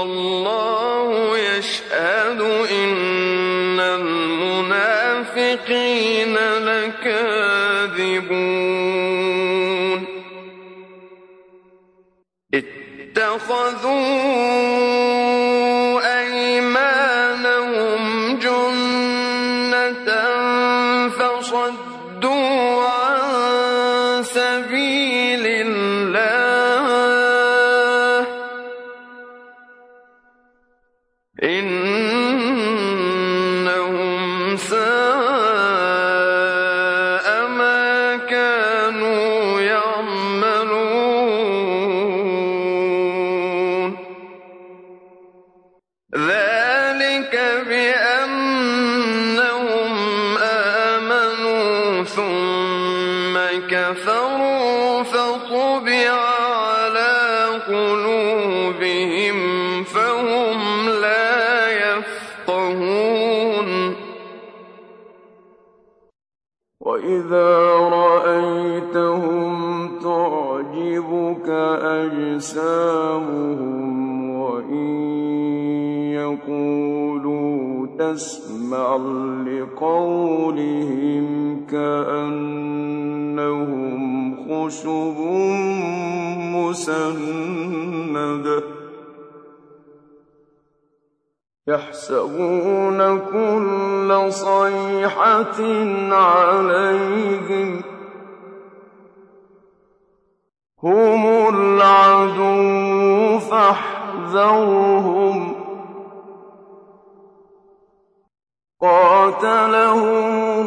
والله يشهد إن المنافقين لكاذبون. اتخذوا قلوبهم فهم لا يفقهون. وإذا رأيتهم تعجبك أجسامهم وإن يقولوا تسمع لقولهم كأنهم خشب مسندة يحسبون كل صيحة عليهم هم العدو فاحذرهم. قاتلهم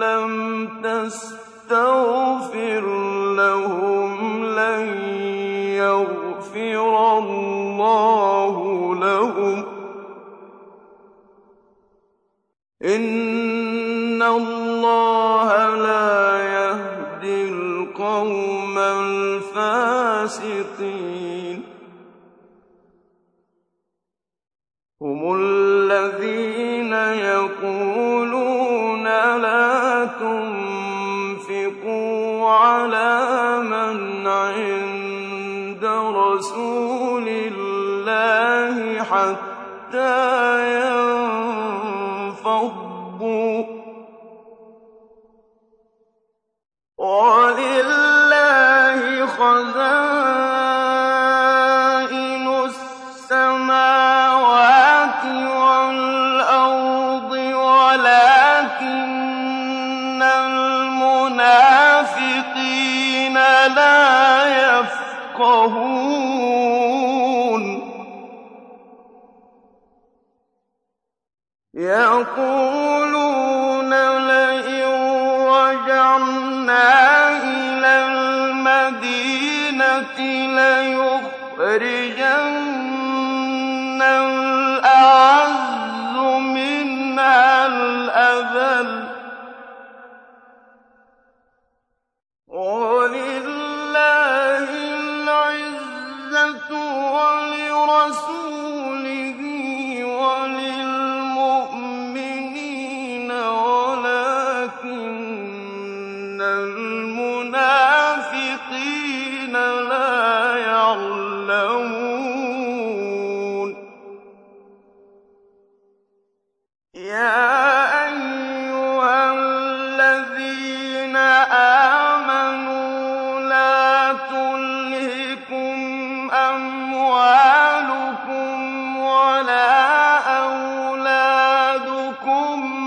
لم تستغفر لهم لن يغفر الله لهم. إن الله تنفقوا على لا يفقهون. يقولون لئن رجعنا إلى المدينة ليخرجن الأعز منها الأذل.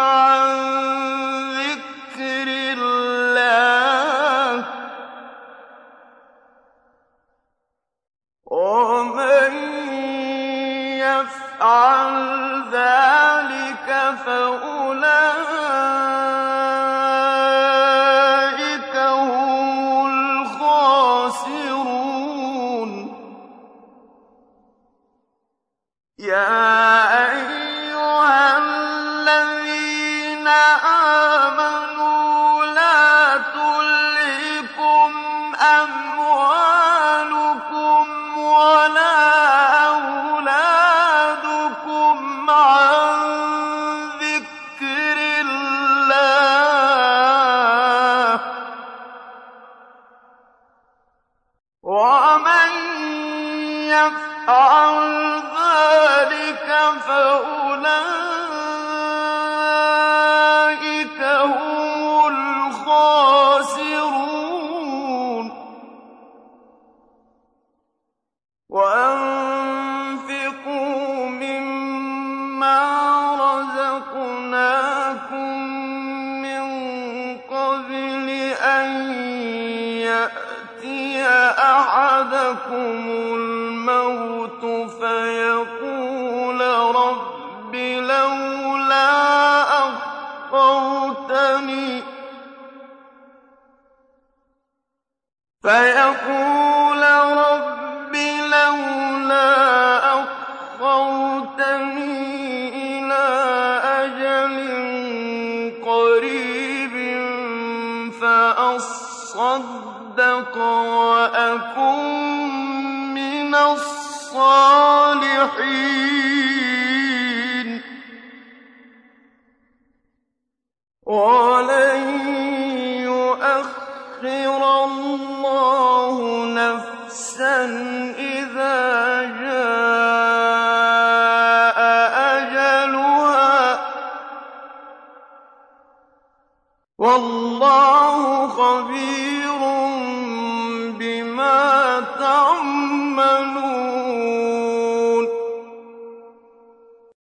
عن آمَنُوا الْمَوْتُ فَيَقُولَ رَبِّ أخرتني إلى أجل قريب فأصدق وأكون وَاللَّهُ خَبِيرٌ بِمَا تَعْمَلُونَ.